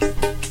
没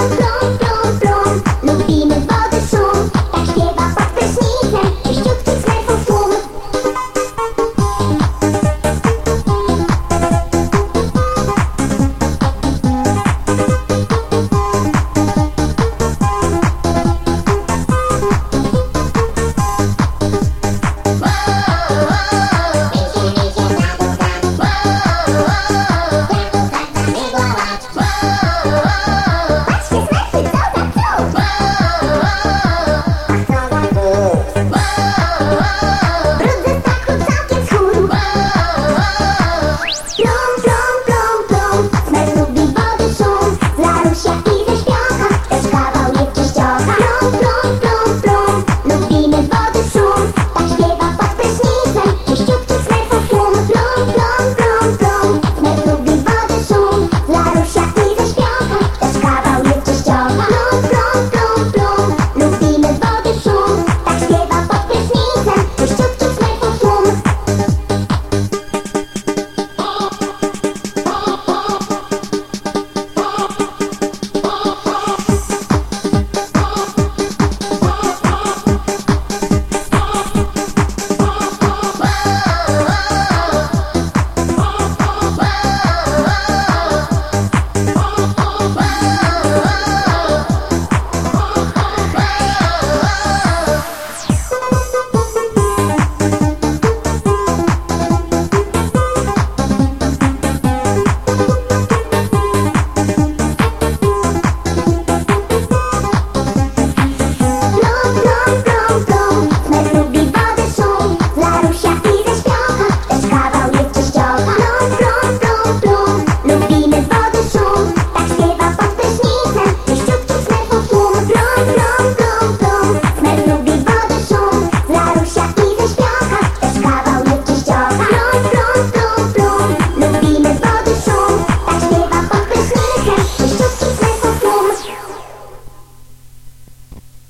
Não.